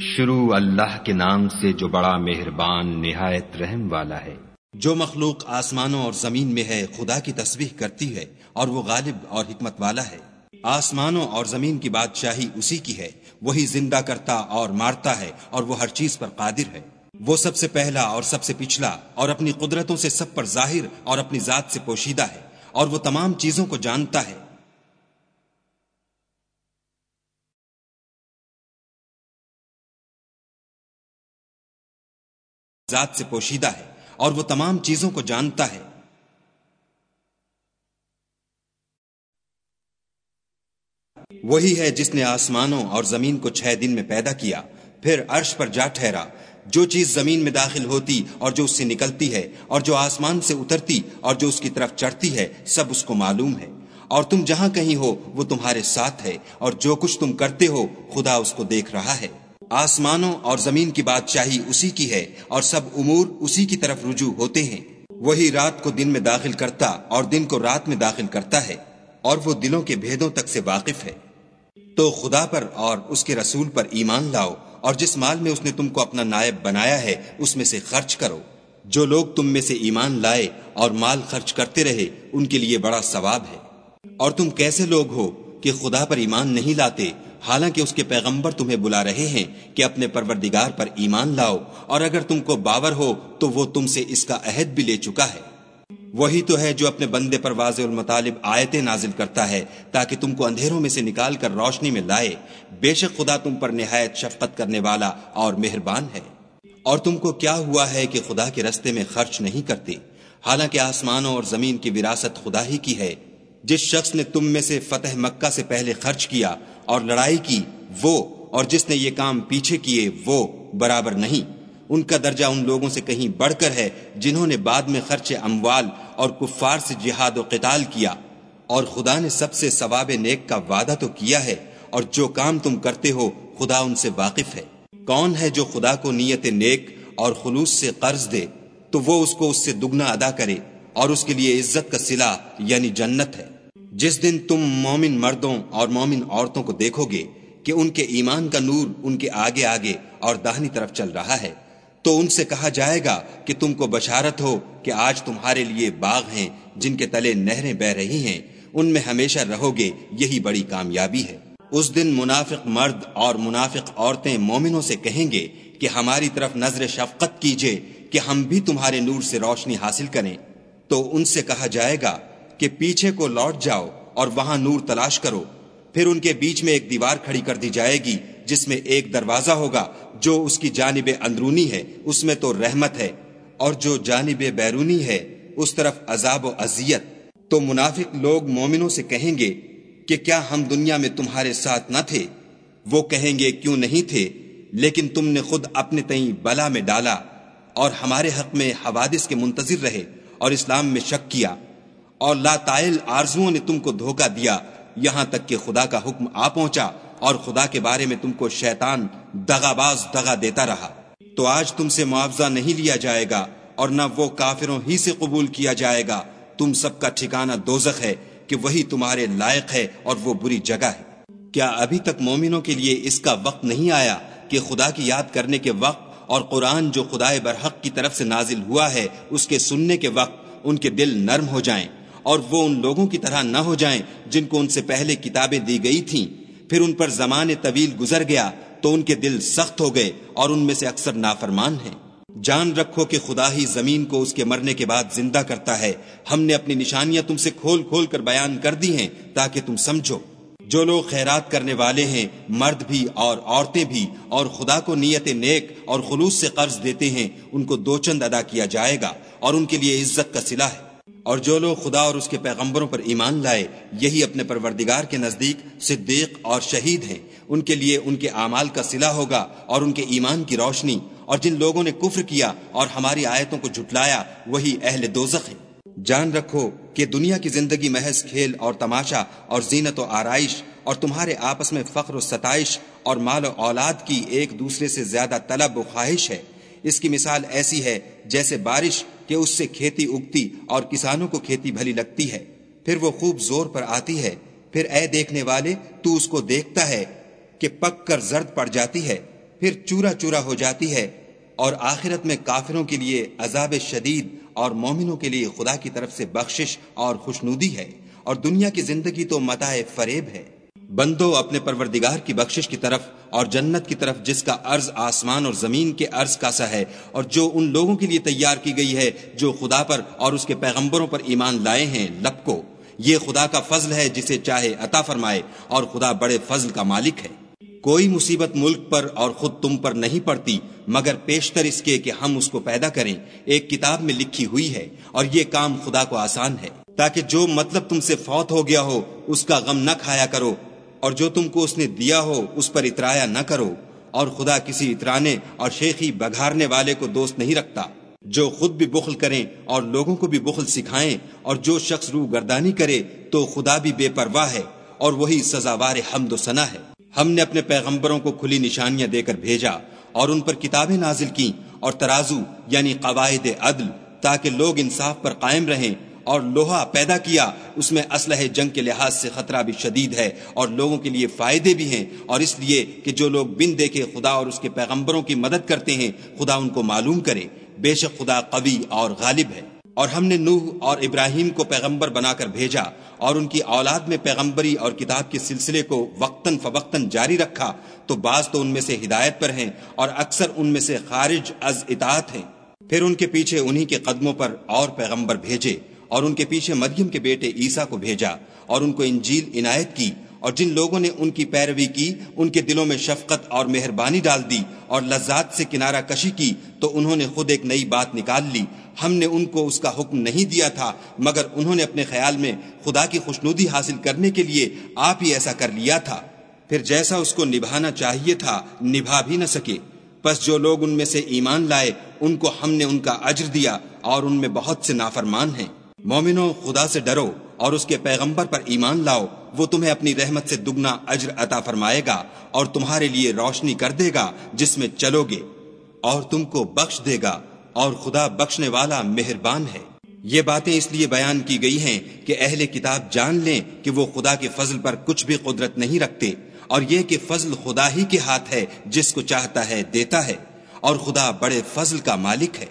شروع اللہ کے نام سے جو بڑا مہربان نہایت رحم والا ہے۔ جو مخلوق آسمانوں اور زمین میں ہے، خدا کی تصویح کرتی ہے اور وہ غالب اور حکمت والا ہے۔ آسمانوں اور زمین کی بادشاہی اسی کی ہے۔ وہی زندہ کرتا اور مارتا ہے اور وہ ہر چیز پر قادر ہے۔ وہ سب سے پہلا اور سب سے پچھلا اور اپنی قدرتوں سے سب پر ظاہر اور اپنی ذات سے پوشیدہ ہے اور وہ تمام چیزوں کو جانتا ہے۔ ذات سے پوشیدہ ہے اور وہ تمام چیزوں کو جانتا ہے۔ وہی ہے جس نے آسمانوں اور زمین کو چھ دن میں پیدا کیا، پھر عرش پر جا ٹھہرا۔ جو چیز زمین میں داخل ہوتی اور جو اس سے نکلتی ہے اور جو آسمان سے اترتی اور جو اس کی طرف چڑھتی ہے، سب اس کو معلوم ہے۔ اور تم جہاں کہیں ہو، وہ تمہارے ساتھ ہے اور جو کچھ تم کرتے ہو، خدا اس کو دیکھ رہا ہے۔ آسمانوں اور زمین کی بادشاہی اسی کی ہے اور سب امور اسی کی طرف رجوع ہوتے ہیں۔ وہی رات کو دن میں داخل کرتا اور دن کو رات میں داخل کرتا ہے اور وہ دلوں کے بھیدوں تک سے واقف ہے۔ تو خدا پر اور اس کے رسول پر ایمان لاؤ اور جس مال میں اس نے تم کو اپنا نائب بنایا ہے، اس میں سے خرچ کرو۔ جو لوگ تم میں سے ایمان لائے اور مال خرچ کرتے رہے، ان کے لیے بڑا ثواب ہے۔ اور تم کیسے لوگ ہو کہ خدا پر ایمان نہیں لاتے حالانکہ اس کے پیغمبر تمہیں بلا رہے ہیں کہ اپنے پروردگار پر ایمان لاؤ، اور اگر تم کو باور ہو تو وہ تم سے اس کا عہد بھی لے چکا ہے۔ وہی تو ہے جو اپنے بندے پر واضح المطالب آیتیں نازل کرتا ہے، تاکہ تم کو اندھیروں میں سے نکال کر روشنی میں لائے۔ بے شک خدا تم پر نہایت شفقت کرنے والا اور مہربان ہے۔ اور تم کو کیا ہوا ہے کہ خدا کے رستے میں خرچ نہیں کرتے؟ حالانکہ آسمانوں اور زمین کی وراثت خدا ہی کی ہے۔ جس شخص نے تم میں سے فتح مکہ سے پہلے خرچ کیا اور لڑائی کی، وہ، اور جس نے یہ کام پیچھے کیے، وہ برابر نہیں۔ ان کا درجہ ان لوگوں سے کہیں بڑھ کر ہے جنہوں نے بعد میں خرچ اموال اور کفار سے جہاد و قتال کیا۔ اور خدا نے سب سے ثواب نیک کا وعدہ تو کیا ہے، اور جو کام تم کرتے ہو، خدا ان سے واقف ہے۔ کون ہے جو خدا کو نیت نیک اور خلوص سے قرض دے؟ تو وہ اس کو اس سے دگنا ادا کرے، اور اس کے لیے عزت کا سلا یعنی جنت ہے۔ جس دن تم مومن مردوں اور مومن عورتوں کو دیکھو گے کہ ان کے ایمان کا نور ان کے آگے آگے اور داہنی طرف چل رہا ہے، تو ان سے کہا جائے گا کہ تم کو بشارت ہو کہ آج تمہارے لیے باغ ہیں جن کے تلے نہریں بہ رہی ہیں۔ ان میں ہمیشہ رہو گے، یہی بڑی کامیابی ہے۔ اس دن منافق مرد اور منافق عورتیں مومنوں سے کہیں گے کہ ہماری طرف نظر شفقت کیجیے کہ ہم بھی تمہارے نور سے روشنی حاصل کریں۔ تو ان سے کہا جائے گا کہ پیچھے کو لوٹ جاؤ اور وہاں نور تلاش کرو۔ پھر ان کے بیچ میں ایک دیوار کھڑی کر دی جائے گی، جس میں ایک دروازہ ہوگا جو اس کی جانب اندرونی ہے، اس میں تو رحمت ہے، اور جو جانب بیرونی ہے، اس طرف عذاب و اذیت۔ تو منافق لوگ مومنوں سے کہیں گے کہ کیا ہم دنیا میں تمہارے ساتھ نہ تھے؟ وہ کہیں گے، کیوں نہیں تھے؟ لیکن تم نے خود اپنے تئیں بلا میں ڈالا اور ہمارے حق میں حوادث کے منتظر رہے اور اسلام میں شک کیا۔ اور لا تائل آرزوؤں نے تم کو دھوکہ دیا۔ یہاں تک کہ خدا کا حکم آ پہنچا اور خدا کے بارے میں تم کو شیطان دغا باز دغا دیتا رہا۔ تو آج تم سے معاوضہ نہیں لیا جائے گا اور نہ وہ کافروں ہی سے قبول کیا جائے گا۔ تم سب کا ٹھکانہ دوزخ ہے کہ وہی تمہارے لائق ہے اور وہ بری جگہ ہے۔ کیا ابھی تک مومنوں کے لیے اس کا وقت نہیں آیا کہ خدا کی یاد کرنے کے وقت اور قرآن جو خدا برحق کی طرف سے نازل ہوا ہے، اس کے سننے کے وقت ان کے دل نرم ہو جائیں؟ اور وہ ان لوگوں کی طرح نہ ہو جائیں جن کو ان سے پہلے کتابیں دی گئی تھیں۔ پھر ان پر زمان طویل گزر گیا تو ان کے دل سخت ہو گئے اور ان میں سے اکثر نافرمان ہیں۔ جان رکھو کہ خدا ہی زمین کو اس کے مرنے کے بعد زندہ کرتا ہے۔ ہم نے اپنی نشانیاں تم سے کھول کھول کر بیان کر دی ہیں تاکہ تم سمجھو۔ جو لوگ خیرات کرنے والے ہیں، مرد بھی اور عورتیں بھی، اور خدا کو نیت نیک اور خلوص سے قرض دیتے ہیں، ان کو دو چند ادا کیا جائے گا اور ان کے لیے عزت کا سلا ہے۔ اور جو لوگ خدا اور اس کے پیغمبروں پر ایمان لائے، یہی اپنے پروردگار کے نزدیک صدیق اور شہید ہیں۔ ان کے لیے ان کے اعمال کا صلح ہوگا اور ان کے ایمان کی روشنی۔ اور جن لوگوں نے کفر کیا اور ہماری آیتوں کو جھٹلایا، وہی اہل دوزخ ہیں۔ جان رکھو کہ دنیا کی زندگی محض کھیل اور تماشا اور زینت و آرائش اور تمہارے آپس میں فخر و ستائش اور مال و اولاد کی ایک دوسرے سے زیادہ طلب و خواہش ہے۔ اس کی مثال ایسی ہے جیسے بارش کہ اس سے کھیتی اگتی اور کسانوں کو کھیتی بھلی لگتی ہے۔ پھر وہ خوب زور پر آتی ہے۔ پھر اے دیکھنے والے، تو اس کو دیکھتا ہے کہ پک کر زرد پڑ جاتی ہے۔ پھر چورا چورا ہو جاتی ہے۔ اور آخرت میں کافروں کے لیے عذاب شدید اور مومنوں کے لیے خدا کی طرف سے بخشش اور خوشنودی ہے۔ اور دنیا کی زندگی تو متاع فریب ہے۔ بندو اپنے پروردگار کی بخشش کی طرف اور جنت کی طرف جس کا عرض آسمان اور زمین کے عرض کا سا ہے اور جو ان لوگوں کے لیے تیار کی گئی ہے، جو خدا پر اور اس کے پیغمبروں پر ایمان لائے ہیں لب کو یہ خدا کا فضل ہے جسے چاہے عطا فرمائے اور خدا بڑے فضل کا مالک ہے۔ کوئی مصیبت ملک پر اور خود تم پر نہیں پڑتی، مگر پیشتر اس کے کہ ہم اس کو پیدا کریں۔ ایک کتاب میں لکھی ہوئی ہے اور یہ کام خدا کو آسان ہے، تاکہ جو مطلب تم سے فوت ہو گیا ہو، اس کا غم نہ کھایا کرو۔ اور جو تم کو اس نے دیا ہو، اس پر اترایا نہ کرو۔ اور خدا کسی اترانے اور شیخی بگھارنے والے کو دوست نہیں رکھتا۔ جو خود بھی بخل کریں اور لوگوں کو بھی بخل سکھائیں اور جو شخص روح گردانی کرے تو خدا بھی بے پرواہ ہے اور وہی سزاوار حمد و ثنا ہے۔ ہم نے اپنے پیغمبروں کو کھلی نشانیاں دے کر بھیجا اور ان پر کتابیں نازل کی اور ترازو یعنی قواعد عدل، تاکہ لوگ انصاف پر قائم رہیں اور لوہا پیدا کیا، اس میں اسلحہ جنگ کے لحاظ سے خطرہ بھی شدید ہے اور لوگوں کے لیے فائدے بھی ہیں۔ اور اس لیے کہ جو لوگ بن دیکھے خدا اور اس کے پیغمبروں کی مدد کرتے ہیں، خدا ان کو معلوم کرے۔ بے شک خدا قوی اور غالب ہے۔ اور ہم نے نوح اور ابراہیم کو پیغمبر بنا کر بھیجا اور ان کی اولاد میں پیغمبری اور کتاب کے سلسلے کو وقتاً فوقتاً جاری رکھا۔ تو بعض تو ان میں سے ہدایت پر ہیں اور اکثر ان میں سے خارج از اطاعت ہیں۔ پھر ان کے پیچھے انہی کے قدموں پر اور پیغمبر بھیجے۔ اور ان کے پیچھے مریم کے بیٹے عیسیٰ کو بھیجا اور ان کو انجیل عنایت کی اور جن لوگوں نے ان کی پیروی کی، ان کے دلوں میں شفقت اور مہربانی ڈال دی اور لذات سے کنارہ کشی کی، تو انہوں نے خود ایک نئی بات نکال لی۔ ہم نے ان کو اس کا حکم نہیں دیا تھا، مگر انہوں نے اپنے خیال میں خدا کی خوشنودی حاصل کرنے کے لیے آپ ہی ایسا کر لیا تھا۔ پھر جیسا اس کو نبھانا چاہیے تھا، نبھا بھی نہ سکے۔ پس جو لوگ ان میں سے ایمان لائے، ان کو ہم نے ان کا اجر دیا اور ان میں بہت سے نافرمان ہیں۔ مومنو، خدا سے ڈرو اور اس کے پیغمبر پر ایمان لاؤ۔ وہ تمہیں اپنی رحمت سے دگنا اجر عطا فرمائے گا اور تمہارے لیے روشنی کر دے گا جس میں چلو گے اور تم کو بخش دے گا اور خدا بخشنے والا مہربان ہے۔ یہ باتیں اس لیے بیان کی گئی ہیں کہ اہل کتاب جان لیں کہ وہ خدا کے فضل پر کچھ بھی قدرت نہیں رکھتے اور یہ کہ فضل خدا ہی کے ہاتھ ہے جس کو چاہتا ہے دیتا ہے اور خدا بڑے فضل کا مالک ہے۔